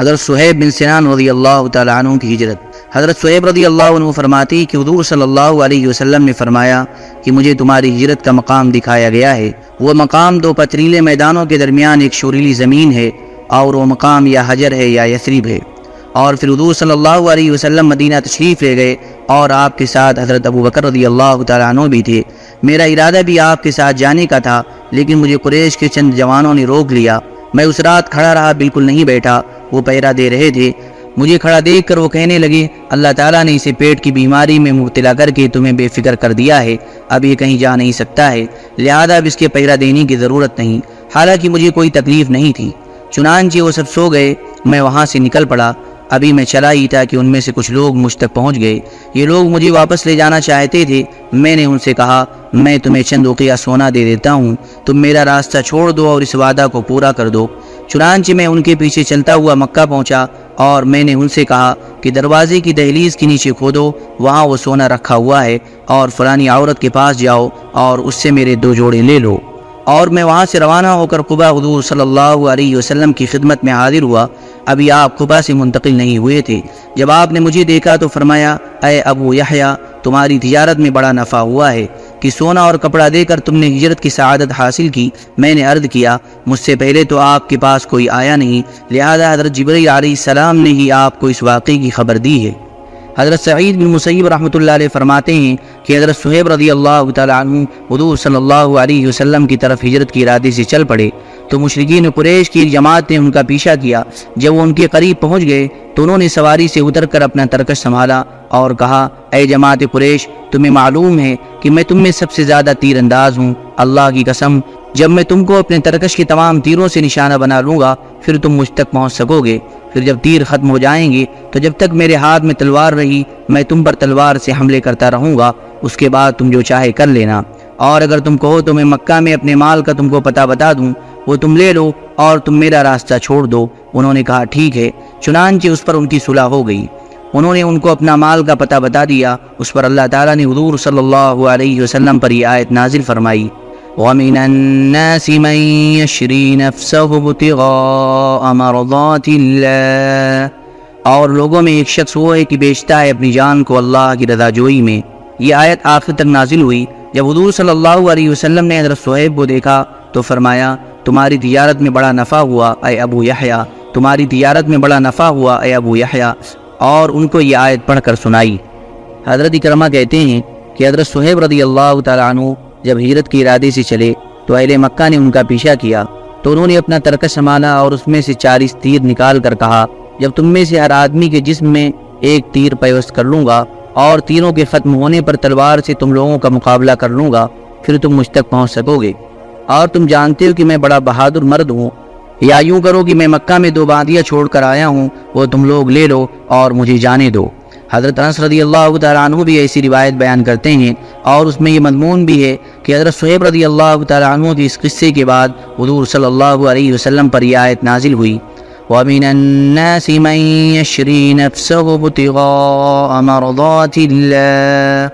حضرت صہیب بن سنان رضی اللہ تعالیٰ عنہ کی ہجرت۔ حضرت صہیب رضی اللہ عنہ فرماتی کہ حضور صلی اللہ علیہ وسلم نے فرمایا کہ مجھے تمہاری ہجرت کا مقام دکھایا گیا ہے۔ وہ مقام دو پتریلے میدانوں کے درمیان ایک شوریلی زمین ہے اور وہ مقام یا حجر ہے یا یثریب ہے۔ اور پھر حضور صلی اللہ علیہ وسلم مدینہ تشریف لے گئے اور آپ کے ساتھ حضرت ابو بکر رضی اللہ تعالیٰ عنہ بھی تھے۔ میرا ارادہ بھی آپ کے ساتھ جانے کا تھا، لیکن مجھے قریش کے چند جوانوں نے روک لیا۔ میں اس رات کھڑا رہا، بالکل نہیں بیٹھا۔ وہ پیرا دے رہے تھے۔ مجھے کھڑا دیکھ کر وہ کہنے لگے، اللہ تعالیٰ نے اسے پیٹ کی بیماری میں مبتلا کر کے تمہیں بے فکر کر دیا ہے۔ اب یہ کہیں جا نہیں سکتا ہے۔ لہذا اب اس کے پیرا دینے کی ضرورت نہیں۔ حالانکہ مجھے کوئی تکلیف نہیں تھی۔ چنانچہ وہ سب سو گئے، میں وہاں سے نکل پڑا۔ ابھی میں چلا ہی تھا کہ ان میں سے کچھ لوگ مجھ تک پہنچ گئے۔ یہ لوگ مجھے واپس لے جانا چاہتے تھے۔ میں نے ان سے کہا، میں تمہیں چند اوقیہ سونا دے دیتا ہوں۔ تم میرا راستہ چھوڑ دو اور اس وعدہ کو پورا کر دو۔ چنانچہ میں ان کے پیچھے چلتا ہوا مکہ پہنچا اور میں نے ان سے کہا کہ دروازے کی دہلیز کے نیچے کھودو، وہاں وہ سونا رکھا ہوا ہے اور فلانی عورت کے پاس جاؤ اور اس سے میرے دو جوڑے لے لو۔ اور میں وہاں سے روانہ ہو کر قبا حضور صلی اللہ علیہ وسلم کی خدمت میں حاضر ہوا۔ ابھی آپ قبا سے منتقل نہیں ہوئے تھے۔ جب آپ نے مجھے دیکھا تو فرمایا، اے ابو یحییٰ تمہاری تجارت میں بڑا نفع ہوا ہے کہ سونا اور کپڑا دے کر تم نے ہجرت کی سعادت حاصل کی۔ میں نے عرض کیا مجھ سے پہلے تو آپ کے پاس کوئی آیا نہیں، لہذا حضرت جبری علیہ السلام نے ہی آپ کو اس واقعے کی خبر دی ہے۔ حضرت سعید بن مسیب رحمۃ اللہ علیہ فرماتے ہیں کہ حضرت صہیب رضی اللہ تعالیٰ عنہ حضور صلی اللہ علیہ وسلم کی طرف ہجرت کی ارادے سے چل پڑے۔ تو مشرقین قریش کی جماعت نے ان کا پیچھا کیا۔ جب وہ ان کے قریب پہنچ گئے تو انہوں نے سواری سے اتر کر اپنا ترکش سنبھالا اور کہا، اے جماعت قریش، تمہیں معلوم ہے کہ میں تم میں سب سے زیادہ تیر انداز ہوں۔ اللہ کی قسم جب میں تم کو اپنے ترکش کے تمام تیروں سے نشانہ بنا لوں گا، پھر تم مجھ تک پہنچ سکو گے۔ پھر جب تیر ختم ہو جائیں گے، تو جب تک میرے ہاتھ میں تلوار رہی، میں تم پر تلوار سے حملے کرتا رہوں گا۔ اس کے بعد تم جو چاہے کر لینا۔ اور اگر تم کہو تو میں مکہ میں اپنے مال کا تم کو پتہ بتا دوں۔ وہ تم لے لو اور تم میرا راستہ چھوڑ دو۔ انہوں نے کہا، ٹھیک ہے۔ چنانچہ اس پر ان کی صلح ہو گئی۔ انہوں نے ان کو اپنا مال کا پتہ بتا دیا۔ اس پر اللہ تعالیٰ نے حضور صلی اللہ علیہ وسلم پر یہ آیت نازل فرمائی۔ وَمِنَ النَّاسِ مَن يَشْرِي نَفْسَهُ ابْتِغَاءَ مَرْضَاتِ اللَّهِ. اور لوگوں میں ایک شخص وہ ہے کہ بیچتا ہے اپنی جان کو اللہ کی رضا جوئی میں. یہ آیت آخر تک نازل ہوئی. جب حضور صلی اللہ علیہ وسلم نے حضرت صہیب کو دیکھا تو فرمایا، تمہاری تجارت میں بڑا نفع ہوا، اے ابو یحییٰ تمہاری تجارت میں بڑا نفع ہوا، اے ابو یحییٰ اور ان کو یہ آیت پڑھ کر سنائی۔ حضرت کرمہ کہتے ہیں کہ حضرت صہیب رضی اللہ تعالیٰ عنہ جب ہجرت کی ارادے سے چلے تو اہل مکہ نے ان کا پیچھا کیا تو انہوں نے اپنا ترکش سنبھالا اور اس میں سے چالیس تیر نکال کر کہا، جب تم میں سے ہر آدمی کے جسم میں ایک تیر پیوست کر لوں گا اور تیروں کے ختم ہونے پر تلوار سے تم لوگوں کا مقابلہ کر لوں گا، پھر تم مجھ تک پہنچ سکو گے۔ اور تم جانتے ہو کہ میں بڑا بہادر مرد ہوں۔ یا یوں کرو کہ میں مکہ میں دو باندیاں چھوڑ کر آیا ہوں، وہ تم لوگ لے لو اور مجھے جانے دو۔ حضرت انس رضی اللہ تعالیٰ عنہ بھی ایسی روایت بیان کرتے ہیں اور اس میں یہ مضمون بھی ہے کہ حضرت صہیب رضی اللہ تعالیٰ عنہ کی اس قصے کے بعد حضور صلی اللہ علیہ وسلم پر یہ آیت نازل ہوئی۔ وَمِنَ النَّاسِ مَن يَشْرِي نَفْسَهُ ابْتِغَاءَ مَرْضَاتِ اللَّهِ۔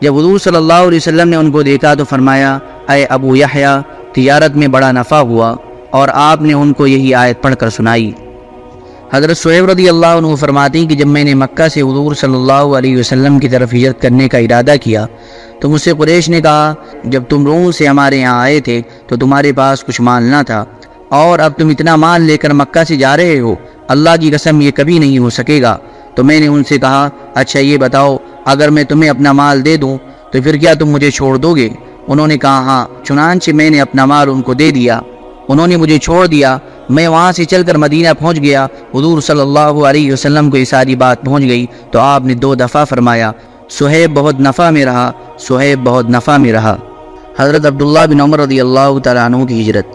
جب حضور صلی اللہ علیہ وسلم نے ان کو دیکھا تو فرمایا، اے ابو یحییٰ تجارت میں بڑا نفع ہوا اور آپ نے ان کو یہی آیت پڑھ کر سنائی۔ حضرت صحیب رضی اللہ عنہ فرماتی کہ جب میں نے مکہ سے حضور صلی اللہ علیہ وسلم کی طرف ہجرت کرنے کا ارادہ کیا، تو مجھ سے قریش نے کہا، جب تم روم سے ہمارے یہاں آئے تھے تو تمہارے پاس کچھ مال نہ تھا، اور اب تم اتنا مال لے کر مکہ سے جا رہے ہو، اللہ کی قسم یہ کبھی نہیں ہو سکے گا۔ تو میں نے ان سے کہا اچھا یہ بتاؤ، اگر میں تمہیں اپنا مال دے دوں، تو پھر کیا تم مجھے چھوڑ دو گے؟ انہوں نے کہا ہاں چنانچہ میں نے اپنا مال ان کو دے دیا۔ انہوں نے مجھے چھوڑ دیا میں وہاں سے چل کر مدینہ پہنچ گیا، حضور صلی اللہ علیہ وسلم کو یہ ساری بات پہنچ گئی، تو آپ نے دو دفعہ فرمایا، سہیب بہت نفع میں رہا، سہیب بہت نفع میں رہا۔ حضرت عبداللہ بن عمر رضی اللہ تعالیٰ عنہ کی ہجرت۔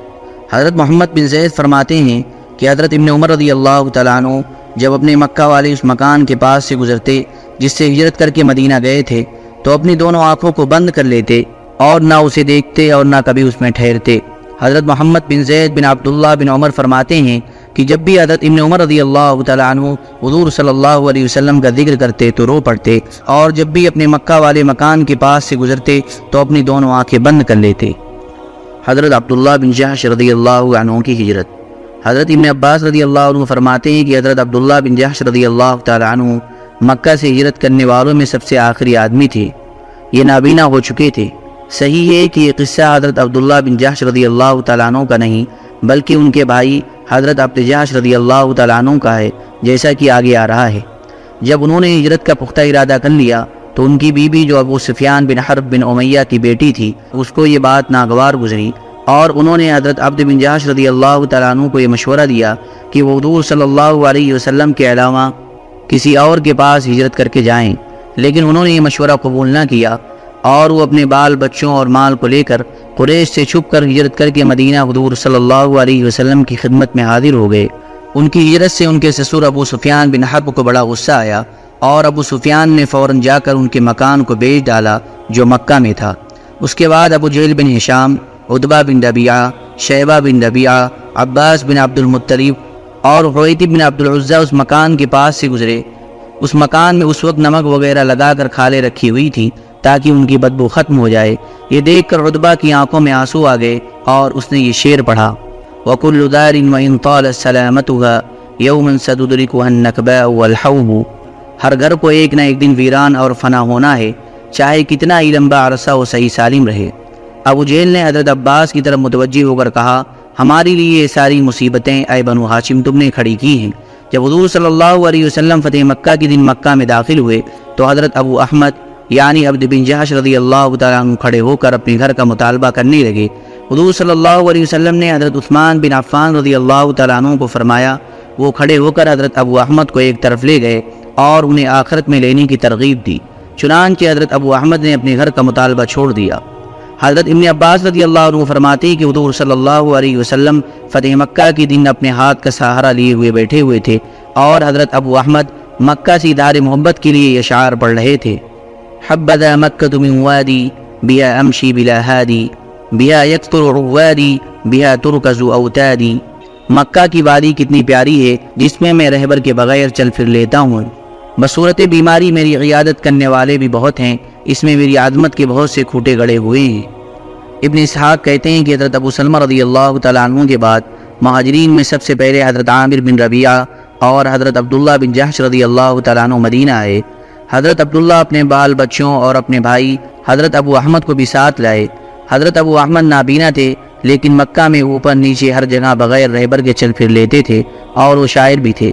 حضرت محمد بن زید فرماتے ہیں کہ حضرت ابن عمر رضی اللہ تعالیٰ عنہ جب اپنے مکہ والے اس مکان کے پاس سے گزرتے، جس سے ہجرت کر کے مدینہ گئے تھے، تو اپنی دونوں آنکھوں کو بند کر لیتے اور نہ اسے دیکھتے اور نہ کبھی اس میں ٹھہرتے۔ حضرت محمد بن زید بن عبداللہ بن عمر فرماتے ہیں کہ جب بھی حضرت ابن عمر رضی اللہ تعالیٰ عنہ حضور صلی اللہ علیہ وسلم کا ذکر کرتے تو رو پڑتے اور جب بھی اپنے مکہ والے مکان کے پاس سے گزرتے تو اپنی دونوں آنکھیں بند کر لیتے۔ حضرت عبداللہ بن جہش رضی اللہ عنہ کی ہجرت۔ حضرت ابن عباس رضی اللہ عنہ فرماتے ہیں کہ حضرت عبداللہ بن جحش رضی اللہ تعالیٰ عنہ مکہ سے ہجرت کرنے والوں میں سب سے آخری آدمی تھے۔ یہ نابینا ہو چکے تھے۔ صحیح ہے کہ یہ قصہ حضرت عبداللہ بن جحش رضی اللہ تعالیٰ عنہ کا نہیں، بلکہ ان کے بھائی حضرت عبد جحش رضی اللہ تعالیٰ عنہ کا ہے، جیسا کہ آگے آ رہا ہے۔ جب انہوں نے ہجرت کا پختہ ارادہ کر لیا، تو ان کی بیوی جو ابو سفیان بن حرب بن امیہ کی بیٹی تھی، اس کو یہ بات ناگوار گزری اور انہوں نے حضرت عبد بن جاش رضی اللہ تعالیٰ عنہ کو یہ مشورہ دیا کہ وہ حضور صلی اللہ علیہ وسلم کے علاوہ کسی اور کے پاس ہجرت کر کے جائیں۔ لیکن انہوں نے یہ مشورہ قبول نہ کیا۔ اور وہ اپنے بال بچوں اور مال کو لے کر قریش سے چھپ کر ہجرت کر کے مدینہ حضور صلی اللہ علیہ وسلم کی خدمت میں حاضر ہو گئے۔ ان کی ہجرت سے ان کے سسر ابو سفیان بن حرب کو بڑا غصہ آیا اور ابو سفیان نے فوراً جا کر ان کے مکان کو بیچ ڈالا جو مکہ میں تھا۔ اس کے بعد ابو جیل بن ہشام ادبا بن ربیعہ، شیبہ بن ربیعہ، عباس بن عبد المطلیب اور حویتی بن عبد العزہ اس مکان کے پاس سے گزرے۔ اس مکان میں اس وقت نمک وغیرہ لگا کر کھالے رکھی ہوئی تھی تاکہ ان کی بدبو ختم ہو جائے۔ یہ دیکھ کر عدبہ کی آنکھوں میں آنسو آ گئے اور اس نے یہ شعر پڑھا۔ وَكُلُّ دَارٍ وَإِن طَالَ سَلَامَتُهَا يَوْمًا سَدُدْرِكُهَا النَّكْبَاءُ وَالْحَوْمُ۔ ہر گھر کو ایک نہ ایک دن ویران اور فنا ہونا ہے۔ چاہے کتنا ہی لمبا عرصہ وہ صحیح سالم رہے۔ ابو جیل نے حضرت عباس کی طرف متوجہ ہو کر کہا ہماری لیے یہ ساری مصیبتیں اے بنو ہاشم تم نے کھڑی کی ہیں۔ جب حضور صلی اللہ علیہ وسلم فتح مکہ کی دن مکہ میں داخل ہوئے تو حضرت ابو احمد یعنی عبد بن جہش رضی اللہ تعالیٰ عنہ کھڑے ہو کر اپنے گھر کا مطالبہ کرنے لگے۔ حضور صلی اللہ علیہ وسلم نے حضرت عثمان بن عفان رضی اللہ تعالیٰ عنہ کو فرمایا، وہ کھڑے ہو کر حضرت ابو احمد کو ایک طرف لے گئے اور انہیں آخرت میں لینے کی ترغیب دی۔ چنانچہ حضرت ابو احمد نے اپنے گھر کا مطالبہ چھوڑ دیا۔ حضرت ابن عباس رضی اللہ عنہ فرماتے کہ حضور صلی اللہ علیہ وسلم فتح مکہ کی دن اپنے ہاتھ کا سہارا لیے ہوئے بیٹھے ہوئے تھے اور حضرت ابو احمد مکہ سے دار محبت کے لیے اشعار پڑھ رہے تھے۔ حبذا مکہ من وادی بیا امشی بلا ہادی بیا یکتر عوادی بیا ترکز اوتادی مکہ کی وادی کتنی پیاری ہے، جس میں میں رہبر کے بغیر چل پھر لیتا ہوں۔ بصورت بیماری میری عیادت کرنے والے بھی بہت ہیں، اس میں میری عظمت کے بہت سے کھوٹے گڑے ہوئے ہیں۔ ابن اسحاق کہتے ہیں کہ حضرت ابو سلمہ رضی اللہ تعالیٰ عنہ کے بعد مہاجرین میں سب سے پہلے حضرت عامر بن ربیعہ اور حضرت عبداللہ بن جہش رضی اللہ تعالیٰ عنہ مدینہ آئے۔ حضرت عبداللہ اپنے بال بچوں اور اپنے بھائی حضرت ابو احمد کو بھی ساتھ لائے۔ حضرت ابو احمد نابینا تھے، لیکن مکہ میں اوپر نیچے ہر جگہ بغیر رہبر کے چل پھر لیتے تھے اور وہ شاعر بھی تھے۔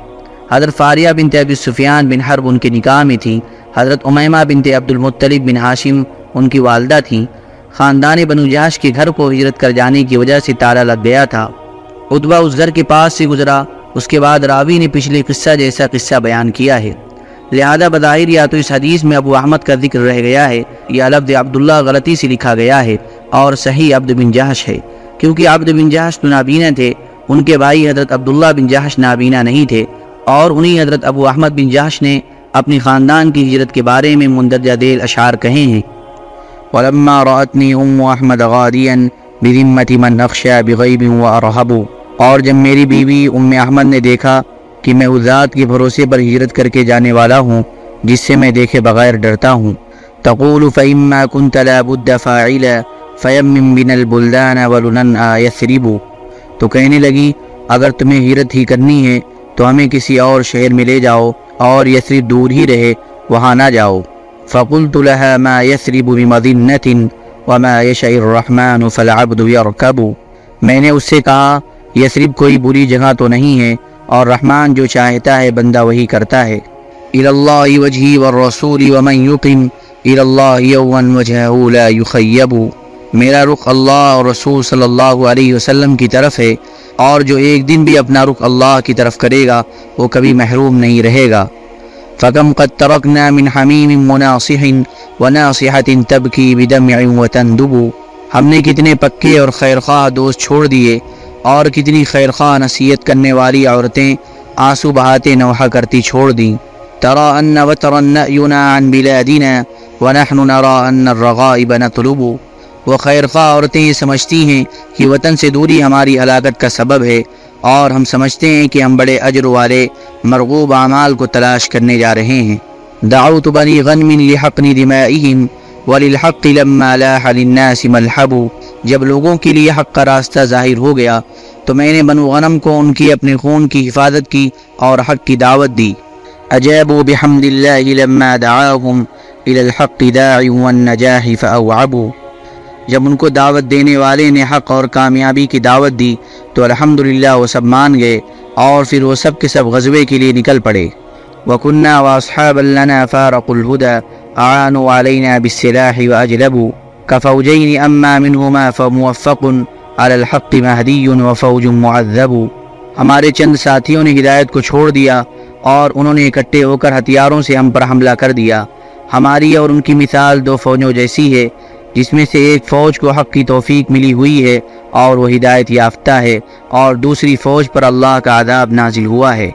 حضرت فاریہ بنت ابی سفیان بن حرب ان کے نکاح میں تھیں۔ حضرت امیمہ بنت عبد المطلب بن ہاشم ان کی والدہ تھیں۔ خاندان بنو جاش کے گھر کو ہجرت کر جانے کی وجہ سے تالا لگ گیا تھا۔ ادبا اس گھر کے پاس سے گزرا۔ اس کے بعد راوی نے پچھلے قصہ جیسا قصہ بیان کیا ہے۔ لہذا بظاہر یا تو اس حدیث میں ابو احمد کا ذکر رہ گیا ہے، یا لفظ عبداللہ غلطی سے لکھا گیا ہے اور صحیح عبد بن جہش ہے۔ کیونکہ عبد بن جہش تو نابینا تھے، ان کے بھائی حضرت عبداللہ بن جہش نابینا نہیں تھے اور انہی حضرت ابو احمد بن جہش نے اپنی خاندان کی ہجرت کے بارے میں مندرجہ دیل اشعار کہے ہیں۔ وَلَمَّا رَأَتْنِي أُمُّ أَحْمَدَ غَادِيًا بِذِمَّةِ مَنْ أَخْشَى بِغَيْبٍ وَأَرْحَبُ اور جب میری بیوی ام احمد نے دیکھا کہ میں اس ذات کے بھروسے پر ہجرت کر کے جانے والا ہوں، جس سے میں دیکھے بغیر ڈرتا ہوں۔ تقول فإما كنت لا بد فاعلا فيمم بنا البلدان ولنن يثرب۔ تو کہنے لگی، اگر تمہیں ہجرت ہی کرنی ہے، تو ہمیں کسی اور شہر میں لے جاؤ اور یثرب دور ہی رہے، وہاں نہ جاؤ۔ فقلت لها ما يثرب بمدينة وما يشاء الرحمن فالعبد يركب۔ میں نے اس سے کہا، یثرب کوئی بری جگہ تو نہیں ہے اور رحمان جو چاہتا ہے بندہ وہی کرتا ہے۔ اللہ وجہی والرسول ومن یقم اللہ یوان وجہہ لا یخیب۔ میرا رخ اللہ اور رسول صلی اللہ علیہ وسلم کی طرف ہے اور جو ایک دن بھی اپنا رخ اللہ کی طرف کرے گا، وہ کبھی محروم نہیں رہے گا۔ فَكَمْ قَدْ تَرَكْنَا مِنْ حَمِيمٍ مُنَاصِحٍ وَنَاصِحَةٍ تَبْكِي بِدَمْعٍ وَتَنْدُبُ۔ ہم نے کتنے پکے اور خیرخواہ دوست چھوڑ دیے اور کتنی خیرخواہ نصیحت کرنے والی عورتیں آنسو بہاتے نوحہ کرتی چھوڑ دیں۔ ترى أن وتر عن بلادنا ونحن نرى أن الرغائب نطلب۔ وہ خیر خواہ عورتیں یہ سمجھتی ہیں کہ وطن سے دوری ہماری ہلاکت کا سبب ہے اور ہم سمجھتے ہیں کہ ہم بڑے اجر والے مرغوب اعمال کو تلاش کرنے جا رہے ہیں۔ دعوت بنی غنم لحقن دمائهم وللحق لما لاح للناس ملحب۔ جب لوگوں کے لیے حق کا راستہ ظاہر ہو گیا تو میں نے بنو غنم کو ان کی اپنے خون کی حفاظت کی اور حق کی دعوت دی۔ اجابوا بحمد اللہ لما دعاهم الى الحق داعی والنجاح فاوعبوا۔ جب ان کو دعوت دینے والے نے حق اور کامیابی کی دعوت دی تو الحمدللہ وہ سب مان گئے اور پھر وہ سب کے سب غزوے کے لیے نکل پڑے۔ وَكُنَّا وَأَصْحَابًا لَنَا فَارَقُوا الْهُدَى أَعَانُوا عَلَيْنَا بِالسِّلَاحِ وَأَجْلَبُوا۔ كَفَوْجَيْنِ أَمَّا مِنْهُمَا فَمُوَفَّقٌ عَلَى الْحَقِّ مَهْدِيٌّ وَفَوْجٌ مُعَذَّبُ. ہمارے چند ساتھیوں نے ہدایت کو چھوڑ دیا اور انہوں نے اکٹھے ہو کر ہتھیاروں سے ہم پر حملہ کر دیا۔ ہماری اور ان کی مثال دو فوجوں جیسی ہے، جس میں سے ایک فوج کو حق کی توفیق ملی ہوئی ہے اور وہ ہدایت یافتہ ہے اور دوسری فوج پر اللہ کا عذاب نازل ہوا ہے۔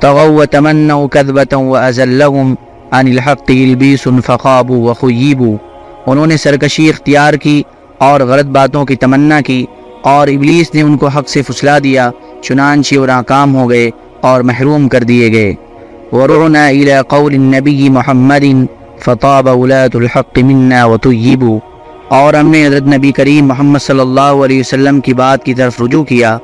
تغوا وتمنوا كذبة وأزلهم عن الحق يلبيس فخابوا وخيبوا۔ انہوں نے سرکشی اختیار کی اور غلط باتوں کی تمنا کی اور ابلیس نے ان کو حق سے فسلا دیا، چنانچہ وہ ناکام ہو گئے اور محروم کر دیے گئے۔ ورعنا إلى قول النبي محمد فطاب ولاة الحق منا وطيبوا اور ہم نے حضرت نبی کریم محمد صلی اللہ علیہ وسلم کی بات کی طرف رجوع کیا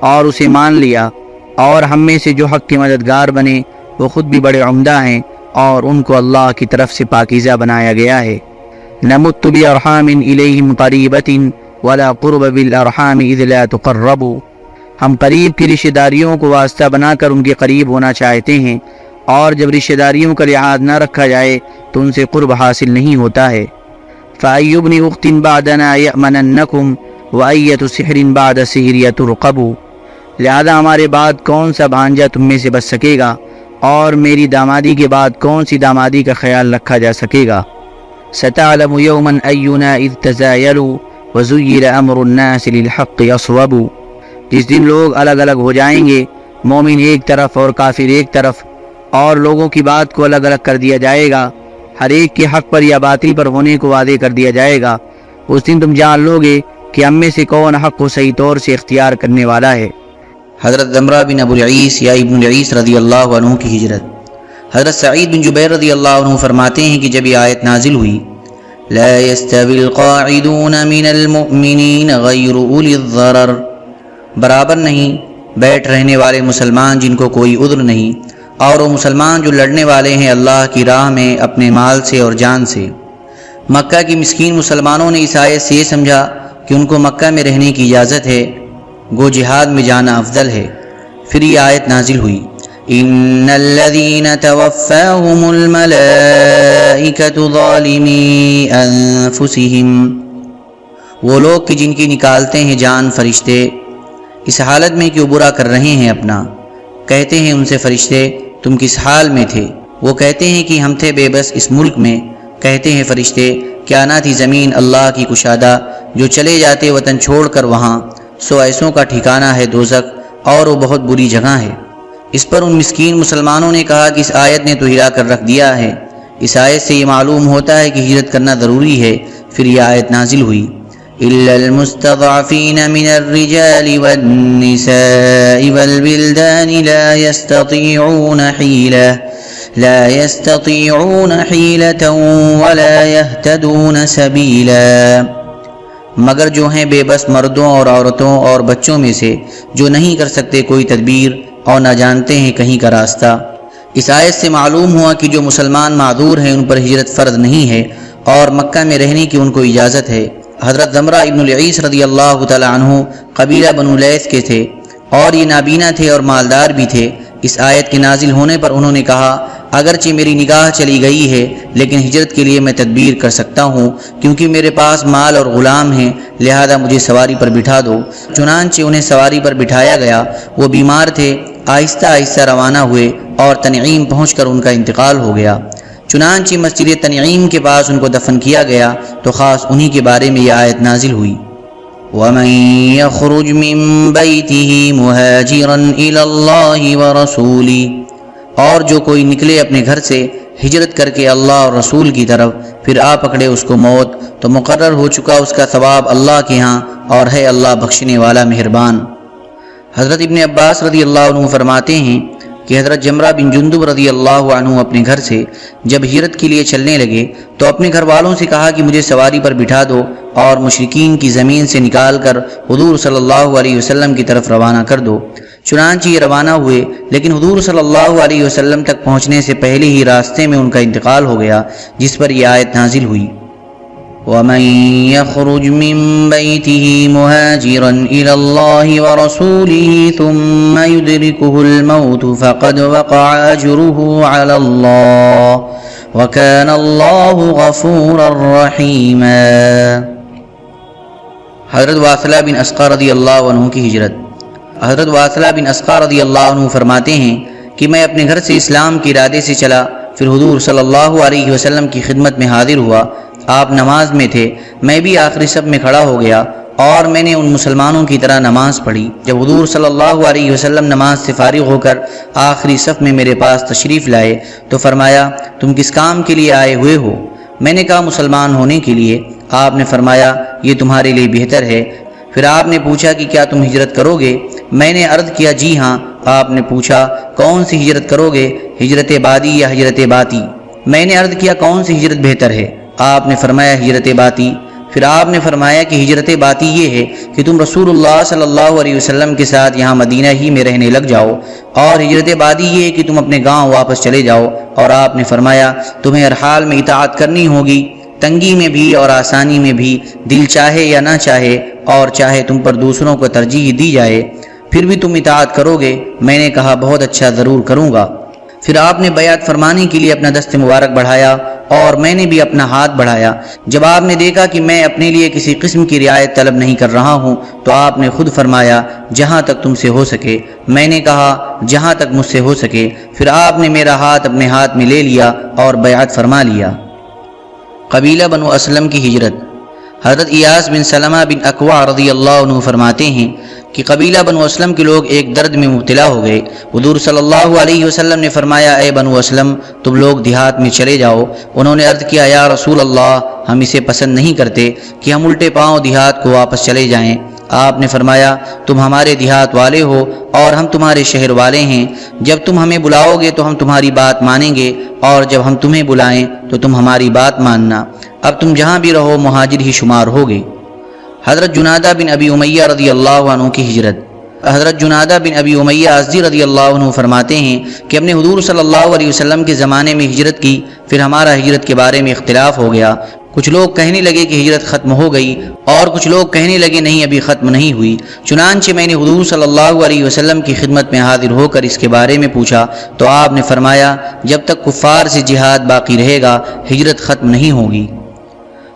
اور اسے مان لیا اور ہم میں سے جو حق کے مددگار بنے، وہ خود بھی بڑے عمدہ ہیں اور ان کو اللہ کی طرف سے پاکیزہ بنایا گیا ہے۔ نمت بارحام الیہم قریبت ولا قرب بالارحام اذ لا تقربوا. ہم قریب کی رشتہ داریوں کو واسطہ بنا کر ان کے قریب ہونا چاہتے ہیں، اور جب رشتہ داریوں کا لحاظ نہ رکھا جائے تو ان سے قرب حاصل نہیں ہوتا ہے۔ فَأَيُّ ابْنِ أُخْتٍ بَعْدَنَا يَأْمَنَنَّكُمْ وَأَيَّةُ سِحْرٍ بَعْدَ سِحْرِ لہذا ہمارے بعد کون سا بھانجا تم میں سے بچ سکے گا، اور میری دامادی کے بعد کون سی دامادی کا خیال رکھا جا سکے گا؟ سَتَعْلَمُ يَوْمًا أَيُّنَا إِذْ تَزَايَلُوا وَزُيِّرَ أَمْرُ النَّاسِ لِلْحَقِّ يَصْوَبُ جس دن لوگ الگ الگ ہو جائیں گے، مومن ایک طرف اور کافر ایک طرف، اور لوگوں کی بات کو الگ الگ کر دیا جائے گا۔ ہر ایک کے حق پر یا باطل پر ہونے کو وعدے کر دیا جائے گا۔ اس دن تم جان لو گے کہ ہم میں سے کون حق کو صحیح طور سے اختیار کرنے والا ہے۔ حضرت زمرہ بن ابو العیس یا ابن العیس رضی اللہ عنہ کی ہجرت۔ حضرت سعید بن جبیر رضی اللہ عنہ فرماتے ہیں کہ جب یہ آیت نازل ہوئی، لا يستوي القاعدون من المؤمنین غیر اولی الضرر، برابر نہیں، بیٹھ رہنے والے مسلمان جن کو کوئی عذر نہیں، اور وہ مسلمان جو لڑنے والے ہیں اللہ کی راہ میں اپنے مال سے اور جان سے۔ مکہ کی مسکین مسلمانوں نے اس آیت سے یہ سمجھا کہ ان کو مکہ میں رہنے کی اجازت ہے گو جہاد میں جانا افضل ہے۔ پھر یہ آیت نازل ہوئی۔ ان الذين توفاهم الملائكه ظالمي انفسهم وہ لوگ کہ جن کی نکالتے ہیں جان فرشتے، اس حالت میں کہ وہ برا کر رہے ہیں اپنا؟ کہتے ہیں ان سے فرشتے، تم کس حال میں تھے؟ وہ کہتے ہیں کہ ہم تھے بے بس اس ملک میں۔ کہتے ہیں فرشتے، کیا نہ تھی زمین اللہ کی کشادہ، جو چلے جاتے وطن چھوڑ کر وہاں، سو ایسوں کا ٹھکانہ ہے دوزک اور وہ بہت بری جگہ ہے۔ اس پر ان مسکین مسلمانوں نے کہا کہ اس آیت نے تو ہلا کر رکھ دیا ہے۔ اس آیت سے یہ معلوم ہوتا ہے کہ ہجرت کرنا ضروری ہے، پھر یہ آیت نازل ہوئی۔ إلا المستضعفين من الرجال والنساء والبلدان لا يستطيعون حيلة، لا يستطيعون حيلة ولا يهتدون سبيلا۔ مگر جو ہیں بے بس مردوں اور عورتوں اور بچوں میں سے، جو نہیں کر سکتے کوئی تدبیر اور نہ جانتے ہیں کہیں کا راستہ۔ اس آیت سے معلوم ہوا کہ جو مسلمان معذور ہیں ان پر ہجرت فرض نہیں ہے اور مکہ میں رہنے کی ان کو اجازت ہے۔ حضرت زمرہ ابن العیس رضی اللہ تعالیٰ عنہ قبیلہ بن لیث کے تھے اور یہ نابینا تھے اور مالدار بھی تھے۔ اس آیت کے نازل ہونے پر انہوں نے کہا، اگرچہ میری نگاہ چلی گئی ہے، لیکن ہجرت کے لیے میں تدبیر کر سکتا ہوں، کیونکہ میرے پاس مال اور غلام ہیں، لہذا مجھے سواری پر بٹھا دو۔ چنانچہ انہیں سواری پر بٹھایا گیا۔ وہ بیمار تھے آہستہ آہستہ روانہ ہوئے اور تنعیم پہنچ کر ان کا انتقال ہو گیا۔ چنانچہ مسجد تنعیم کے پاس ان کو دفن کیا گیا، تو خاص انہی کے بارے میں یہ آیت نازل ہوئی۔ وَمَن يَخْرُجْ مِن بَيْتِهِ مُهَاجِرًا إِلَى اللَّهِ وَرَسُولِهِ، اور جو کوئی نکلے اپنے گھر سے ہجرت کر کے اللہ اور رسول کی طرف پھر آ پکڑے اس کو موت، تو مقرر ہو چکا اس کا ثواب اللہ کے ہاں اور ہے اللہ بخشنے والا مہربان۔ حضرت ابن عباس رضی اللہ عنہ فرماتے ہیں کہ حضرت جمرہ بن جندب رضی اللہ عنہ اپنے گھر سے جب ہجرت کے لیے چلنے لگے تو اپنے گھر والوں سے کہا کہ مجھے سواری پر بٹھا دو اور مشرقین کی زمین سے نکال کر حضور صلی اللہ علیہ وسلم کی طرف روانہ کر دو۔ چنانچہ یہ روانہ ہوئے، لیکن حضور صلی اللہ علیہ وسلم تک پہنچنے سے پہلے ہی راستے میں ان کا انتقال ہو گیا، جس پر یہ آیت نازل ہوئی۔ ومن يخرج من بيته مهاجرا إلى الله ورسوله ثم يدركه الموت فقد وقع أجره على الله وكان الله غفورا رحيما۔ حضرت واصلہ بن اسقا رضی اللہ عنہ کی ہجرت۔ حضرت واصلہ بن اسقا رضی اللہ عنہ فرماتے ہیں کہ میں اپنے گھر سے اسلام کے ارادے سے چلا، پھر حضور صلی اللہ علیہ وسلم کی خدمت میں حاضر ہوا۔ آپ نماز میں تھے، میں بھی آخری سب میں کھڑا ہو گیا اور میں نے ان مسلمانوں کی طرح نماز پڑھی۔ جب حضور صلی اللہ علیہ وسلم نماز سے فارغ ہو کر آخری صف میں میرے پاس تشریف لائے تو فرمایا، تم کس کام کے لیے آئے ہوئے ہو؟ میں نے کہا، مسلمان ہونے کے لیے۔ آپ نے فرمایا، یہ تمہارے لیے بہتر ہے۔ پھر آپ نے پوچھا کہ کیا تم ہجرت کرو گے میں نے عرض کیا جی ہاں۔ آپ نے پوچھا، کون سی ہجرت کرو گے ہجرت بادی یا ہجرت باتی؟ میں نے عرض کیا، کون سی ہجرت بہتر ہے؟ آپ نے فرمایا ہجرت باتی۔ پھر آپ نے فرمایا کہ ہجرت باتی یہ ہے کہ تم رسول اللہ صلی اللہ علیہ وسلم کے ساتھ یہاں مدینہ ہی میں رہنے لگ جاؤ۔ اور ہجرت بادی یہ ہے کہ تم اپنے گاؤں واپس چلے جاؤ۔ اور آپ نے فرمایا، تمہیں ہر حال میں اطاعت کرنی ہوگی۔ تنگی میں بھی اور آسانی میں بھی، دل چاہے یا نہ چاہے، اور چاہے تم پر دوسروں کو ترجیح دی جائے۔ پھر بھی تم اطاعت کرو گے۔ میں نے کہا، بہت اچھا ضرور کروں گا۔ پھر آپ نے بیعت فرمانے کے لیے اپنا دست مبارک بڑھایا۔ اور میں نے بھی اپنا ہاتھ بڑھایا۔ جب آپ نے دیکھا کہ میں اپنے لیے کسی قسم کی رعایت طلب نہیں کر رہا ہوں، تو آپ نے خود فرمایا، جہاں تک تم سے ہو سکے۔ میں نے کہا، جہاں تک مجھ سے ہو سکے۔ پھر آپ نے میرا ہاتھ اپنے ہاتھ میں لے لیا اور بیعت فرما لیا۔ قبیلہ بنو اسلم کی ہجرت۔ حضرت ایاس بن سلمہ بن اقوا رضی اللہ عنہ فرماتے ہیں کہ قبیلہ بنو اسلم کے لوگ ایک درد میں مبتلا ہو گئے۔ حضور صلی اللہ علیہ وسلم نے فرمایا، اے بنو اسلم، تم لوگ دیہات میں چلے جاؤ۔ انہوں نے عرض کیا، یا رسول اللہ، ہم اسے پسند نہیں کرتے کہ ہم الٹے پاؤں دیہات کو واپس چلے جائیں۔ آپ نے فرمایا، تم ہمارے دیہات والے ہو اور ہم تمہارے شہر والے ہیں۔ جب تم ہمیں بلاؤ گے تو ہم تمہاری بات مانیں گے، اور جب ہم تمہیں بلائیں تو تم ہماری بات ماننا۔ اب تم جہاں بھی رہو، مہاجر ہی شمار ہوگے۔ حضرت جنادہ بن ابی امیہ رضی اللہ عنہ کی ہجرت۔ حضرت جنادہ بن ابی امیہ عزدی رضی اللہ عنہ فرماتے ہیں کہ ہم نے حضور صلی اللہ علیہ وسلم کے زمانے میں ہجرت کی، پھر ہمارا ہجرت کے بارے میں اختلاف ہو گیا۔ کچھ لوگ کہنے لگے کہ ہجرت ختم ہو گئی اور کچھ لوگ کہنے لگے نہیں، ابھی ختم نہیں ہوئی۔ چنانچہ میں نے حضور صلی اللہ علیہ وسلم کی خدمت میں حاضر ہو کر اس کے بارے میں پوچھا، تو آپ نے فرمایا، جب تک کفار سے جہاد باقی رہے گا، ہجرت ختم نہیں ہوگی۔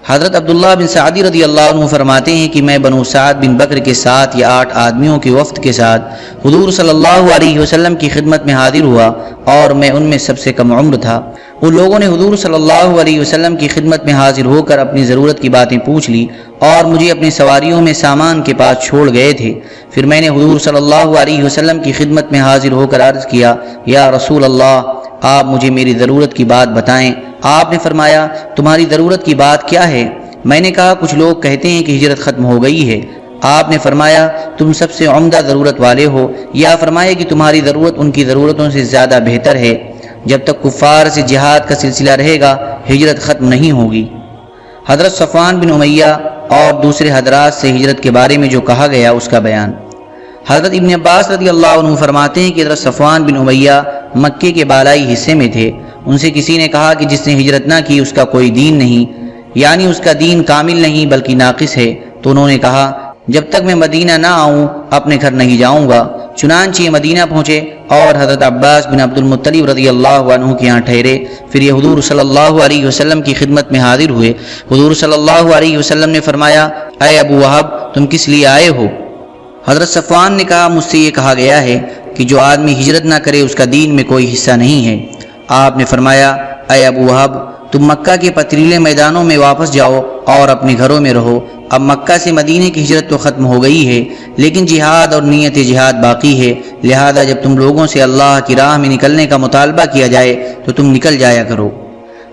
حضرت عبداللہ بن سعدی رضی اللہ عنہ فرماتے ہیں کہ میں بنو سعد بن بکر کے ساتھ یا آٹھ آدمیوں کے وفد کے ساتھ حضور صلی اللہ علیہ وسلم کی خدمت میں حاضر ہوا اور میں ان میں سب سے کم عمر تھا۔ ان لوگوں نے حضور صلی اللہ علیہ وسلم کی خدمت میں حاضر ہو کر اپنی ضرورت کی باتیں پوچھ لی اور مجھے اپنی سواریوں میں سامان کے پاس چھوڑ گئے تھے۔ پھر میں نے حضور صلی اللہ علیہ وسلم کی خدمت میں حاضر ہو کر عرض کیا، یا رسول اللہ، آپ مجھے میری ضرورت کی بات بتائیں۔ آپ نے فرمایا، تمہاری ضرورت کی بات کیا ہے؟ میں نے کہا، کچھ لوگ کہتے ہیں کہ ہجرت ختم ہو گئی ہے۔ آپ نے فرمایا، تم سب سے عمدہ ضرورت والے ہو۔ یا فرمایا کہ تمہاری ضرورت ان کی ضرورتوں سے زیادہ بہتر ہے۔ جب تک کفار سے جہاد کا سلسلہ رہے گا، ہجرت ختم نہیں ہوگی۔ حضرت صفوان بن امیہ اور دوسرے حضرات سے ہجرت کے بارے میں جو کہا گیا، اس کا بیان۔ حضرت ابن عباس رضی اللہ عنہ فرماتے ہیں کہ حضرت صفوان بن امیہ مکے کے بالائی حصے میں تھے۔ ان سے کسی نے کہا کہ جس نے ہجرت نہ کی، اس کا کوئی دین نہیں یعنی اس کا دین کامل نہیں بلکہ ناقص ہے۔ تو انہوں نے کہا، جب تک میں مدینہ نہ آؤں، اپنے گھر نہیں جاؤں گا۔ چنانچہ مدینہ پہنچے اور حضرت عباس بن عبد المطلیب رضی اللہ عنہ کے یہاں ٹھہرے۔ پھر یہ حضور صلی اللہ علیہ وسلم کی خدمت میں حاضر ہوئے۔ حضور صلی اللہ علیہ وسلم نے فرمایا، اے ابو وحب تم کس لیے آئے ہو؟ حضرت صفوان نے کہا، مجھ سے یہ کہا گیا ہے کہ جو آدمی ہجرت نہ کرے، اس کا دین میں کوئی حصہ نہیں ہے۔ آپ نے فرمایا، اے ابو وحب تم مکہ کے پتریلے میدانوں میں واپس جاؤ اور اپنے گھروں میں رہو۔ اب مکہ سے مدینہ کی ہجرت تو ختم ہو گئی ہے، لیکن جہاد اور نیت جہاد باقی ہے۔ لہذا جب تم لوگوں سے اللہ کی راہ میں نکلنے کا مطالبہ کیا جائے، تو تم نکل جایا کرو۔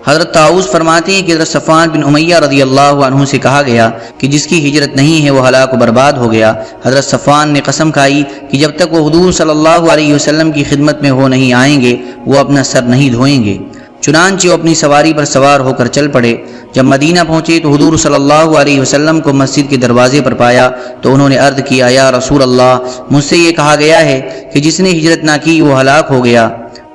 حضرت تاؤس فرماتے ہیں کہ حضرت صفان بن امیہ رضی اللہ عنہ سے کہا گیا کہ جس کی ہجرت نہیں ہے، وہ ہلاک و برباد ہو گیا۔ حضرت صفان نے قسم کھائی کہ جب تک وہ حضور صلی اللہ علیہ وسلم کی خدمت میں ہو نہیں آئیں گے، وہ اپنا سر نہیں دھوئیں گے۔ چنانچہ وہ اپنی سواری پر سوار ہو کر چل پڑے۔ جب مدینہ پہنچے تو حضور صلی اللہ علیہ وسلم کو مسجد کے دروازے پر پایا تو انہوں نے عرض کیا، یا رسول اللہ، مجھ سے یہ کہا گیا ہے کہ جس نے ہجرت نہ کی وہ ہلاک ہو گیا۔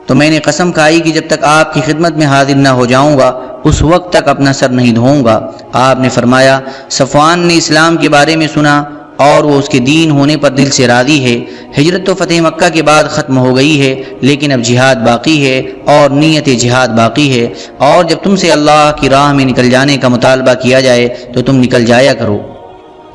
تو میں نے قسم کھائی کہ جب تک آپ کی خدمت میں حاضر نہ ہو جاؤں گا، اس وقت تک اپنا سر نہیں دھوؤں گا۔ آپ نے فرمایا، صفوان نے اسلام کے بارے میں سنا۔ اور وہ اس کے دین ہونے پر دل سے راضی ہے۔ ہجرت تو فتح مکہ کے بعد ختم ہو گئی ہے، لیکن اب جہاد باقی ہے اور نیت جہاد باقی ہے۔ اور جب تم سے اللہ کی راہ میں نکل جانے کا مطالبہ کیا جائے، تو تم نکل جایا کرو۔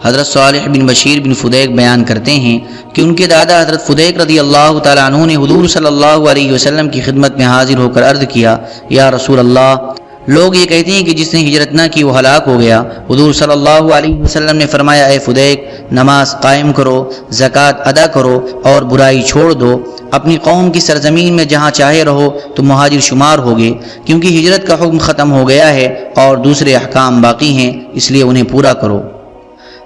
حضرت صالح بن بشیر بن فدیق بیان کرتے ہیں کہ ان کے دادا حضرت فدیق رضی اللہ تعالیٰ عنہ نے حضور صلی اللہ علیہ وسلم کی خدمت میں حاضر ہو کر عرض کیا، یا رسول اللہ لوگ یہ کہتے ہیں کہ جس نے ہجرت نہ کی وہ ہلاک ہو گیا۔ حضور صلی اللہ علیہ وسلم نے فرمایا، اے فدیق نماز قائم کرو، زکوٰۃ ادا کرو اور برائی چھوڑ دو۔ اپنی قوم کی سرزمین میں جہاں چاہے رہو تو مہاجر شمار ہوگے۔ کیونکہ ہجرت کا حکم ختم ہو گیا ہے اور دوسرے احکام باقی ہیں، اس لیے انہیں پورا کرو۔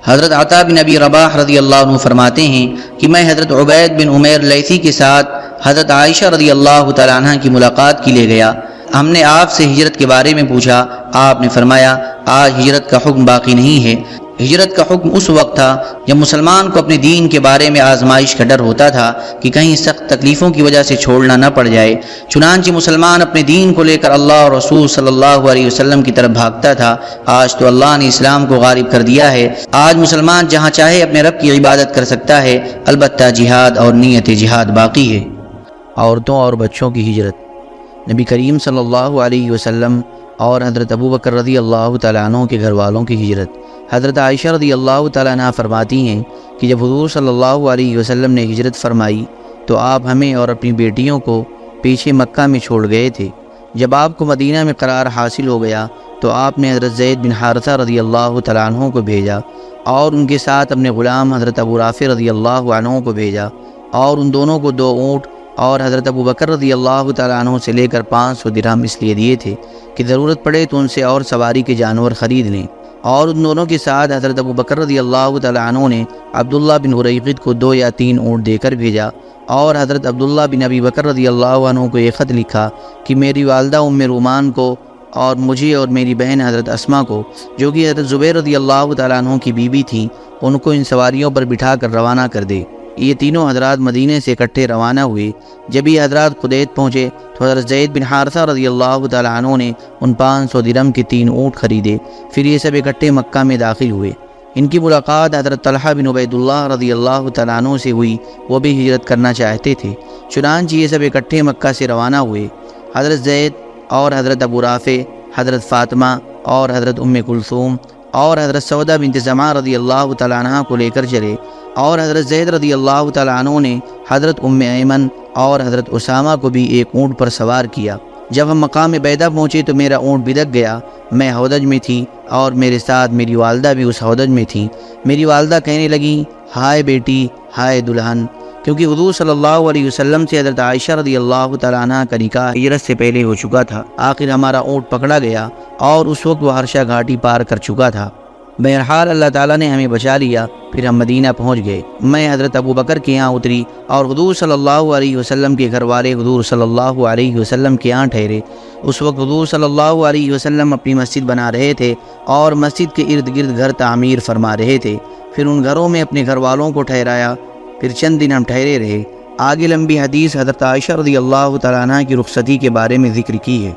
حضرت عطا بن نبی رباح رضی اللہ عنہ فرماتے ہیں کہ میں حضرت عبید بن عمیر لیثی کے ساتھ حضرت عائشہ رضی اللہ تعالیٰ عنہ کی ملاقات کی لے گیا۔ ہم نے آپ سے ہجرت کے بارے میں پوچھا، آپ نے فرمایا، آج ہجرت کا حکم باقی نہیں ہے۔ ہجرت کا حکم اس وقت تھا جب مسلمان کو اپنے دین کے بارے میں آزمائش کا ڈر ہوتا تھا کہ کہیں سخت تکلیفوں کی وجہ سے چھوڑنا نہ پڑ جائے۔ چنانچہ مسلمان اپنے دین کو لے کر اللہ اور رسول صلی اللہ علیہ وسلم کی طرف بھاگتا تھا۔ آج تو اللہ نے اسلام کو غالب کر دیا ہے۔ آج مسلمان جہاں چاہے اپنے رب کی عبادت کر سکتا ہے۔ البتہ جہاد اور نیت جہاد باقی ہے۔ عورتوں اور بچوں کی ہجرت۔ نبی کریم صلی اللہ علیہ وسلم اور حضرت ابو بکر رضی اللہ تعالیٰ عنہ کے گھر والوں کی ہجرت۔ حضرت عائشہ رضی اللہ تعالیٰ عنہ فرماتی ہیں کہ جب حضور صلی اللہ علیہ وسلم نے ہجرت فرمائی تو آپ ہمیں اور اپنی بیٹیوں کو پیچھے مکہ میں چھوڑ گئے تھے۔ جب آپ کو مدینہ میں قرار حاصل ہو گیا تو آپ نے حضرت زید بن حارثہ رضی اللہ تعالیٰ عنہ کو بھیجا اور ان کے ساتھ اپنے غلام حضرت ابو رافع رضی اللہ عنہ کو بھیجا اور ان دونوں کو دو اونٹ اور حضرت ابو بکر رضی اللہ تعالیٰ عنہ سے لے کر پانچ سو درہم اس لیے دیے تھے کہ ضرورت پڑے تو ان سے اور سواری کے جانور خرید لیں۔ اور ان دونوں کے ساتھ حضرت ابو بکر رضی اللہ تعالیٰ عنہ نے عبداللہ بن عریقد کو دو یا تین اونٹ دے کر بھیجا۔ اور حضرت عبداللہ بن ابی بکر رضی اللہ عنہ کو یہ خط لکھا کہ میری والدہ ام رومان کو اور مجھے اور میری بہن حضرت اسما کو، جو کہ حضرت زبیر رضی اللہ تعالیٰ عنہ کی بیوی تھیں، ان کو ان سواریوں پر بٹھا کر روانہ کر دے۔ یہ تینوں حضرات مدینے سے اکٹھے روانہ ہوئے۔ جب یہ حضرات خدیت پہنچے تو حضرت زید بن حارثہ رضی اللہ تعالیٰ عنہ نے ان پانچ سو درم کے تین اونٹ خریدے، پھر یہ سب اکٹھے مکہ میں داخل ہوئے۔ ان کی ملاقات حضرت طلحہ بن عبید اللہ رضی اللہ تعالیٰ عنہ سے ہوئی، وہ بھی ہجرت کرنا چاہتے تھے۔ چنانچہ یہ سب اکٹھے مکہ سے روانہ ہوئے۔ حضرت زید اور حضرت ابو رافع، حضرت فاطمہ اور حضرت ام کلثوم اور حضرت سودہ بنت زماں رضی اللہ تعالیٰ عنہ کو لے کر چلے۔ اور حضرت زید رضی اللہ تعالیٰ عنہ نے حضرت ام ایمن اور حضرت اسامہ کو بھی ایک اونٹ پر سوار کیا۔ جب ہم مقام بیدہ پہنچے تو میرا اونٹ بدک گیا۔ میں ہودج میں تھی اور میرے ساتھ میری والدہ بھی اس ہودج میں تھی۔ میری والدہ کہنے لگی، ہائے بیٹی، ہائے دلہن! کیونکہ حضور صلی اللہ علیہ وسلم سے حضرت عائشہ رضی اللہ تعالیٰ عنہ کا نکاح ہجرت سے پہلے ہو چکا تھا۔ آخر ہمارا اونٹ پکڑا گیا اور اس وقت وہ ہرشا گھاٹی پار کر چکا تھا۔ بہرحال اللہ تعالیٰ نے ہمیں بچا لیا، پھر ہم مدینہ پہنچ گئے۔ میں حضرت ابو بکر کے یہاں اتری اور حضور صلی اللہ علیہ وسلم کے گھر والے حضور صلی اللہ علیہ وسلم کے یہاں ٹھہرے۔ اس وقت حضور صلی اللہ علیہ وسلم اپنی مسجد بنا رہے تھے اور مسجد کے ارد گرد گھر تعمیر فرما رہے تھے۔ پھر ان گھروں میں اپنے گھر والوں کو ٹھہرایا، پھر چند دن ہم ٹھہرے رہے۔ آگے لمبی حدیث حضرت عائشہ رضی اللہ تعالیٰ عنہ کی رخصتی کے بارے میں ذکر کی ہے۔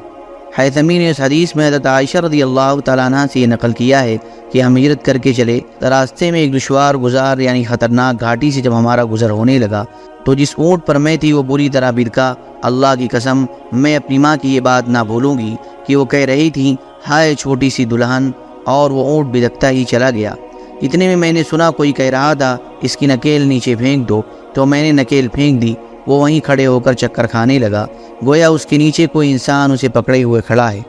حیثمی نے اس حدیث میں حضرت عائشہ رضی اللہ تعالیٰ عنہ سے یہ نقل کیا ہے کہ ہم ہجرت کر کے چلے، راستے میں ایک دشوار گزار یعنی خطرناک گھاٹی سے جب ہمارا گزر ہونے لگا، تو جس اونٹ پر میں تھی وہ بری طرح بدکا اللہ کی قسم، میں اپنی ماں کی یہ بات نہ بھولوں گی کہ وہ کہہ رہی تھی ہائے چھوٹی سی دلہن، اور وہ اونٹ بدکتا ہی چلا گیا۔ اتنے میں میں نے سنا کوئی کہہ رہا تھا، اس کی نکیل نیچے پھینک دو۔ تو میں نے نکیل پھینک دی۔ وہ وہیں کھڑے ہو کر چکر کھانے لگا۔ گویا اس کے نیچے کوئی انسان اسے پکڑے ہوئے کھڑا ہے۔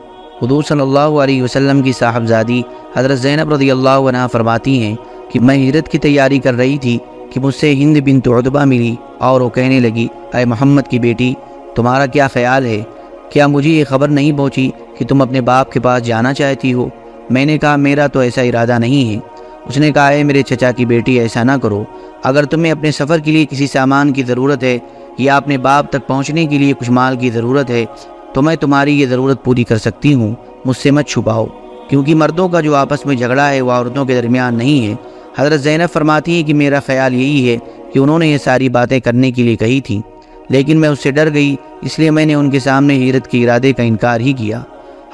حضور صلی اللہ علیہ وسلم کی صاحبزادی حضرت زینب رضی اللہ عنہ فرماتی ہیں کہ میں ہجرت کی تیاری کر رہی تھی کہ مجھ سے ہند بنت عدبہ ملی اور وہ کہنے لگی، اے محمد کی بیٹی، تمہارا کیا خیال ہے؟ کیا مجھے یہ خبر نہیں پہنچی کہ تم اپنے باپ کے پاس جانا چاہتی ہو؟ میں نے کہا، میرا تو ایسا ارادہ نہیں ہے۔ اس نے کہا ہے میرے چچا کی بیٹی، ایسا نہ کرو۔ اگر تمہیں اپنے سفر کے لیے کسی سامان کی ضرورت ہے یا اپنے باپ تک پہنچنے کے لیے کچھ مال کی ضرورت ہے، تو میں تمہاری یہ ضرورت پوری کر سکتی ہوں، مجھ سے مت چھپاؤ۔ کیونکہ مردوں کا جو آپس میں جھگڑا ہے، وہ عورتوں کے درمیان نہیں ہے۔ حضرت زینب فرماتی ہے کہ میرا خیال یہی ہے کہ انہوں نے یہ ساری باتیں کرنے کے لیے کہی تھیں، لیکن میں اس سے ڈر گئی، اس لیے میں نے ان کے سامنے ہجرت کے ارادے کا انکار ہی کیا۔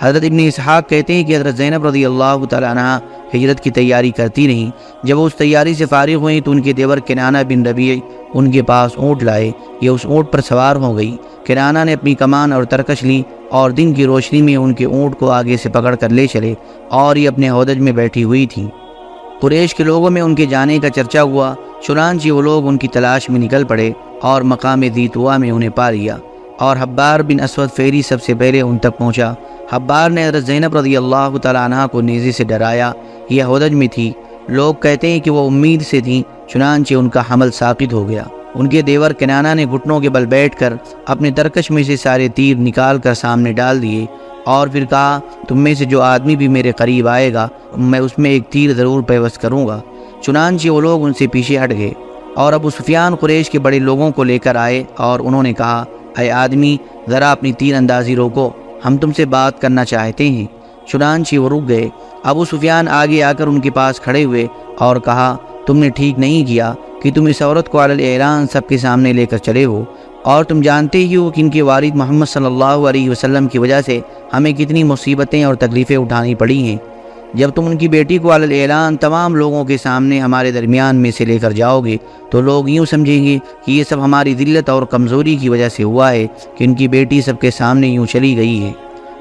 حضرت ابن اسحاق کہتے ہیں کہ حضرت زینب رضی اللہ تعالیٰ عنہ ہجرت کی تیاری کرتی رہیں جب وہ اس تیاری سے فارغ ہوئیں تو ان کے دیور کنانہ بن ربیع ان کے پاس اونٹ لائے۔ یہ اس اونٹ پر سوار ہو گئی۔ کنانہ نے اپنی کمان اور ترکش لی اور دن کی روشنی میں ان کے اونٹ کو آگے سے پکڑ کر لے چلے اور یہ اپنے عہدج میں بیٹھی ہوئی تھیں قریش کے لوگوں میں ان کے جانے کا چرچا ہوا، چنانچہ وہ لوگ ان کی تلاش میں نکل پڑے اور مقام دیتوا میں انہیں پا لیا۔ اور حبار بن اسود فیری سب سے پہلے ان تک پہنچا۔ حبار نے حضرت زینب رضی اللہ تعالیٰ عنہ کو نیزی سے ڈرایا۔ یہ عہدج میں تھی۔ لوگ کہتے ہیں کہ وہ امید سے تھیں، چنانچہ ان کا حمل ثابت ہو گیا۔ ان کے دیور کنانا نے گھٹنوں کے بل بیٹھ کر اپنے ترکش میں سے سارے تیر نکال کر سامنے ڈال دیے اور پھر کہا، تم میں سے جو آدمی بھی میرے قریب آئے گا، میں اس میں ایک تیر ضرور پیوست کروں گا۔ چنانچہ وہ لوگ ان سے پیچھے ہٹ گئے اور ابو سفیان قریش کے بڑے لوگوں کو لے کر آئے اور انہوں نے کہا اے آدمی، ذرا اپنی تیر اندازی روکو، ہم تم سے بات کرنا چاہتے ہیں۔ چنانچہ وہ رک گئے۔ ابو سفیان آگے آ کر ان کے پاس کھڑے ہوئے اور کہا، تم نے ٹھیک نہیں کیا کہ تم اس عورت کو علی اعلان سب کے سامنے لے کر چلے ہو۔ اور تم جانتے ہی ہو کہ ان کے والد محمد صلی اللہ علیہ وسلم کی وجہ سے ہمیں کتنی مصیبتیں اور تکلیفیں اٹھانی پڑی ہیں۔ جب تم ان کی بیٹی کو علی اعلان تمام لوگوں کے سامنے ہمارے درمیان میں سے لے کر جاؤ گے، تو لوگ یوں سمجھیں گے کہ یہ سب ہماری ذلت اور کمزوری کی وجہ سے ہوا ہے کہ ان کی بیٹی سب کے سامنے یوں چلی گئی ہے۔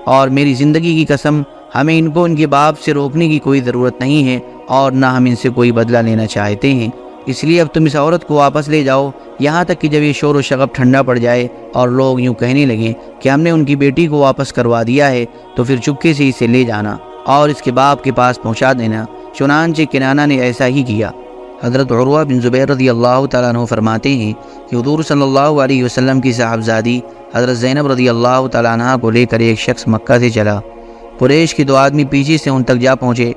اور میری زندگی کی قسم، ہمیں ان کو ان کے باپ سے روکنے کی کوئی ضرورت نہیں ہے اور نہ ہم ان سے کوئی بدلہ لینا چاہتے ہیں۔ اس لیے اب تم اس عورت کو واپس لے جاؤ۔ یہاں تک کہ جب یہ شور و شغب ٹھنڈا پڑ جائے اور لوگ یوں کہنے لگیں کہ ہم نے ان کی بیٹی کو واپس کروا دیا ہے، تو پھر چپکے سے اسے لے جانا۔ اور اس کے باپ کے پاس پہنچا دینا۔ چنانچہ کنانہ نے ایسا ہی کیا۔ حضرت عروہ بن زبیر رضی اللہ تعالیٰ عنہ فرماتے ہیں کہ حضور صلی اللہ علیہ وسلم کی صاحبزادی حضرت زینب رضی اللہ تعالیٰ عنہ کو لے کر ایک شخص مکہ سے چلا۔ قریش کے دو آدمی پیچھے سے ان تک جا پہنچے۔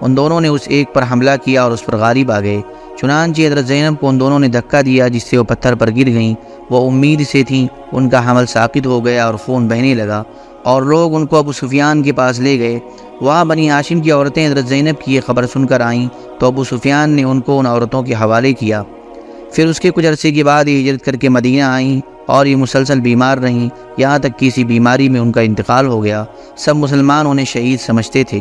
ان دونوں نے اس ایک پر حملہ کیا اور اس پر غالب آ گئے۔ چنانچہ حضرت زینب کو ان دونوں نے دھکا دیا جس سے وہ پتھر پر گر گئیں۔ وہ امید سے تھیں، ان کا حمل ساقط ہو گیا اور خون بہنے لگا۔ اور لوگ ان کو ابو سفیان کے پاس لے گئے۔ وہاں بنی ہاشم کی عورتیں حضرت زینب کی یہ خبر سن کر آئیں تو ابو سفیان نے ان کو ان عورتوں کے حوالے کیا۔ پھر اس کے کچھ عرصے کے بعد یہ ہجرت کر کے مدینہ آئیں اور یہ مسلسل بیمار رہیں۔ یہاں تک کسی بیماری میں ان کا انتقال ہو گیا۔ سب مسلمان انہیں شہید سمجھتے تھے۔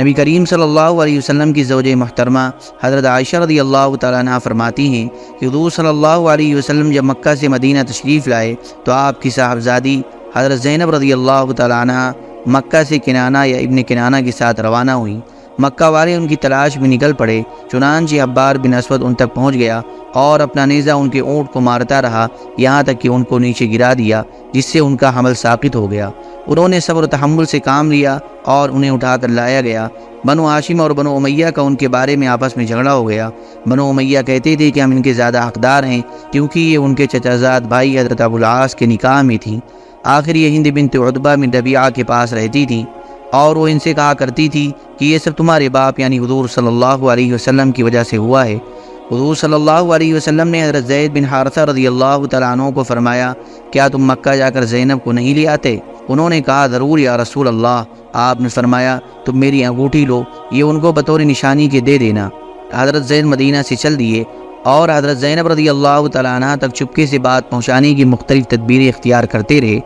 نبی کریم صلی اللہ علیہ وسلم کی زوج محترمہ حضرت عائشہ رضی اللہ تعالیٰ عنہ فرماتی ہیں کہ حضور صلی اللہ علیہ وسلم جب مکہ سے مدینہ تشریف لائے تو آپ کی صاحبزادی حضرت زینب رضی اللہ تعالیٰ عنہ مکہ سے کنانہ یا ابن کنانہ کے ساتھ روانہ ہوئیں مکہ والے ان کی تلاش میں نکل پڑے، چنانچہ عبار بن اسود ان تک پہنچ گیا اور اپنا نیزہ ان کے اونٹ کو مارتا رہا، یہاں تک کہ ان کو نیچے گرا دیا، جس سے ان کا حمل ثابت ہو گیا۔ انہوں نے صبر و تحمل سے کام لیا اور انہیں اٹھا کر لایا گیا۔ بنو عاشم اور بنو امیہ کا ان کے بارے میں آپس میں جھگڑا ہو گیا۔ بنو امیہ کہتے تھے کہ ہم ان کے زیادہ حقدار ہیں، کیونکہ یہ ان کے چچازاد بھائی حضرت ابو العاص کے نکاح میں تھیں۔ آخر یہ ہند بنت عدبہ بن ربیعہ کے پاس رہتی تھیں اور وہ ان سے کہا کرتی تھی کہ یہ سب تمہارے باپ یعنی حضور صلی اللہ علیہ وسلم کی وجہ سے ہوا ہے۔ حضور صلی اللہ علیہ وسلم نے حضرت زید بن حارثہ رضی اللہ تعالیٰ عنہ کو فرمایا، کیا تم مکہ جا کر زینب کو نہیں لے آتے؟ انہوں نے کہا، ضرور یا رسول اللہ، آپ نے فرمایا، تم میری انگوٹھی لو، یہ ان کو بطور نشانی کے دے دینا۔ حضرت زید مدینہ سے چل دیے اور حضرت زینب رضی اللہ تعالیٰ عنہ تک چپکے سے بات پہنچانے کی مختلف تدبیریں اختیار کرتے رہے۔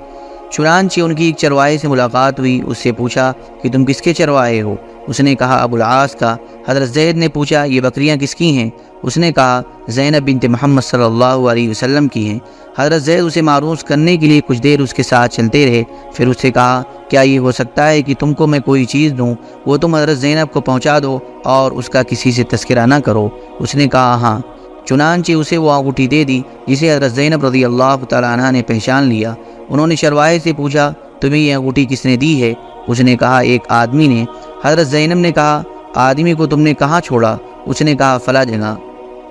چنانچہ ان کی ایک چروائے سے ملاقات ہوئی، اس سے پوچھا کہ تم کس کے چروائے ہو؟ اس نے کہا، ابو العاص کا۔ حضرت زید نے پوچھا، یہ بکریاں کس کی ہیں؟ اس نے کہا، زینب بنت محمد صلی اللہ علیہ وسلم کی ہیں۔ حضرت زید اسے معروض کرنے کے لیے کچھ دیر اس کے ساتھ چلتے رہے۔ پھر اس سے کہا، کیا یہ ہو سکتا ہے کہ تم کو میں کوئی چیز دوں؟ وہ تم حضرت زینب کو پہنچا دو اور اس کا کسی سے تذکرہ نہ کرو۔ اس نے کہا ہاں۔ چنانچہ اسے وہ انگوٹھی دے دی جسے حضرت زینب رضی اللہ تعالیٰ عنہ نے پہچان لیا۔ انہوں نے شروائے سے پوچھا، تمہیں یہ انگوٹھی کس نے دی ہے؟ اس نے کہا، ایک آدمی نے۔ حضرت زینب نے کہا، آدمی کو تم نے کہاں چھوڑا؟ اس نے کہا فلا جگہ۔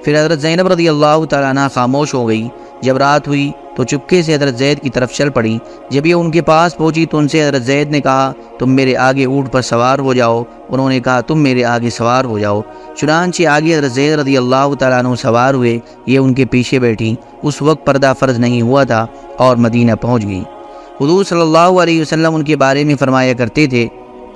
پھر حضرت زینب رضی اللہ تعالیٰ عنہ خاموش ہو گئی۔ جب رات ہوئی تو چپکے سے حضرت زید کی طرف چل پڑی جب یہ ان کے پاس پہنچی تو ان سے حضرت زید نے کہا، تم میرے آگے اونٹ پر سوار ہو جاؤ۔ انہوں نے کہا، تم میرے آگے سوار ہو جاؤ۔ چنانچہ آگے حضرت زید رضی اللہ تعالیٰ عنہ سوار ہوئے، یہ ان کے پیچھے بیٹھی اس وقت پردہ فرض نہیں ہوا تھا اور مدینہ پہنچ گئی حضور صلی اللہ علیہ وسلم ان کے بارے میں فرمایا کرتے تھے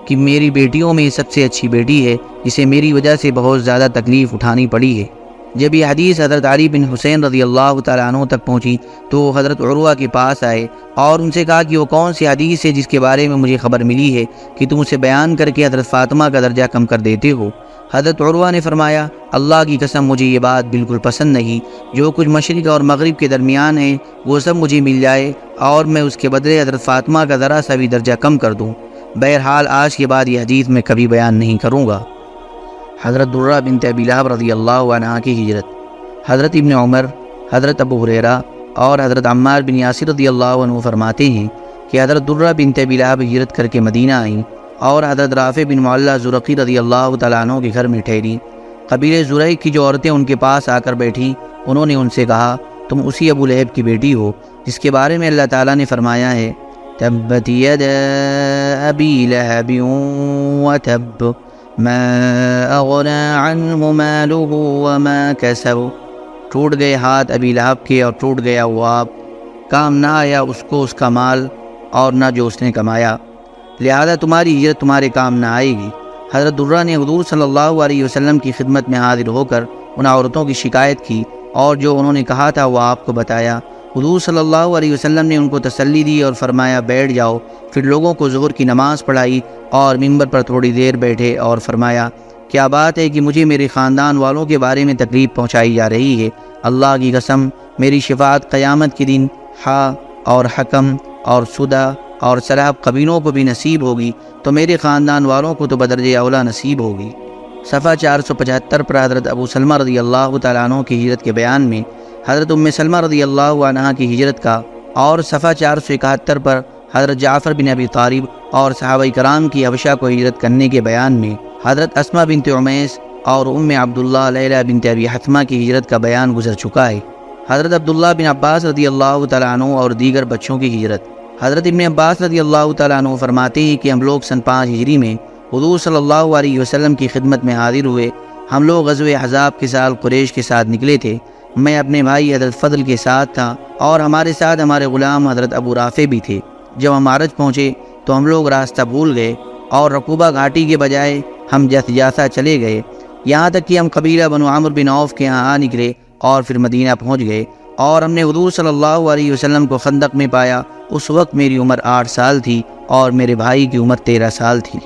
کہ میری بیٹیوں میں سب سے اچھی بیٹی ہے، جسے میری وجہ سے بہت زیادہ تکلیف اٹھانی پڑی ہے۔ جب یہ حدیث حضرت علی بن حسین رضی اللہ تعالیٰ عنہ تک پہنچی تو وہ حضرت عروہ کے پاس آئے اور ان سے کہا کہ وہ کون سی حدیث ہے جس کے بارے میں مجھے خبر ملی ہے کہ تم اسے بیان کر کے حضرت فاطمہ کا درجہ کم کر دیتے ہو؟ حضرت عروہ نے فرمایا، اللہ کی قسم مجھے یہ بات بالکل پسند نہیں، جو کچھ مشرق اور مغرب کے درمیان ہے وہ سب مجھے مل جائے اور میں اس کے بدلے حضرت فاطمہ کا ذرا سا بھی درجہ کم کر دوں۔ بہرحال آج کے بعد یہ حدیث میں کبھی بیان نہیں کروں گا۔ حضرت درہ بنت ابی لہب رضی اللہ عنہ کی ہجرت، حضرت ابن عمر، حضرت ابو حریرہ اور حضرت عمار بن یاسر رضی اللہ عنہ فرماتے ہیں کہ حضرت درہ بنت ابی لہب ہجرت کر کے مدینہ آئیں اور حضرت رافع بن معلّہ زرقی رضی اللہ تعالیٰ عنہ کے گھر میں ٹھہری قبیل زرعی کی جو عورتیں ان کے پاس آ کر بیٹھیں، انہوں نے ان سے کہا، تم اسی ابو لہب کی بیٹی ہو، جس کے بارے میں اللہ تعالیٰ نے فرمایا ہے، تبت ید ابی لہب وتب ما اغنا عنہ مالہ وما کسب ٹوٹ گئے ہاتھ ابی لہب کے اور ٹوٹ گیا وہ آپ۔ کام نہ آیا اس کو اس کا مال اور نہ جو اس نے کمایا۔ لہذا تمہاری ہجرت تمہارے کام نہ آئے گی۔ حضرت درہ نے حضور صلی اللہ علیہ وسلم کی خدمت میں حاضر ہو کر ان عورتوں کی شکایت کی اور جو انہوں نے کہا تھا وہ آپ کو بتایا۔ حضور صلی اللہ علیہ وسلم نے ان کو تسلی دی اور فرمایا، بیٹھ جاؤ۔ پھر لوگوں کو ظہر کی نماز پڑھائی اور ممبر پر تھوڑی دیر بیٹھے اور فرمایا، کیا بات ہے کہ مجھے میرے خاندان والوں کے بارے میں تکلیف پہنچائی جا رہی ہے؟ اللہ کی قسم، میری شفاعت قیامت کے دن ہا اور حکم اور سدہ اور سراب قبینوں کو بھی نصیب ہوگی، تو میرے خاندان والوں کو تو بدرج اولا نصیب ہوگی۔ صفحہ چار سو پچہتر پر حضرت ابو سلمہ رضی اللہ تعالیٰ عنہ کی ہجرت کے بیان میں حضرت ام سلمہ رضی اللہ عنہ کی ہجرت کا اور صفحہ چار سو اکہتر پر حضرت جعفر بن ابی طالب اور صحابہ کرام کی حبشہ کو ہجرت کرنے کے بیان میں حضرت اسما بنت عمیس اور ام عبداللہ لیلہ بنت ابی حتمہ کی ہجرت کا بیان گزر چکا ہے۔ حضرت عبداللہ بن عباس رضی اللہ تعالیٰ عنہ اور دیگر بچوں کی ہجرت۔ حضرت ابن عباس رضی اللہ تعالیٰ عنہ فرماتے ہیں کہ ہم لوگ سن پانچ ہجری میں حضور صلی اللہ علیہ وسلم کی خدمت میں حاضر ہوئے۔ ہم لوگ غزو حضاب کے سال قریش کے ساتھ نکلے تھے۔ میں اپنے بھائی حضرت فضل کے ساتھ تھا اور ہمارے ساتھ ہمارے غلام حضرت ابو رافع بھی تھے۔ جب ہم عارج پہنچے تو ہم لوگ راستہ بھول گئے اور رقوبہ گھاٹی کے بجائے ہم جس جاسا چلے گئے۔ یہاں تک کہ ہم قبیلہ بنو عامر بن عوف کے یہاں آ نکلے اور پھر مدینہ پہنچ گئے اور ہم نے حضور صلی اللہ علیہ وسلم کو خندق میں پایا۔ اس وقت میری عمر آٹھ سال تھی اور میرے بھائی کی عمر تیرہ سال تھی۔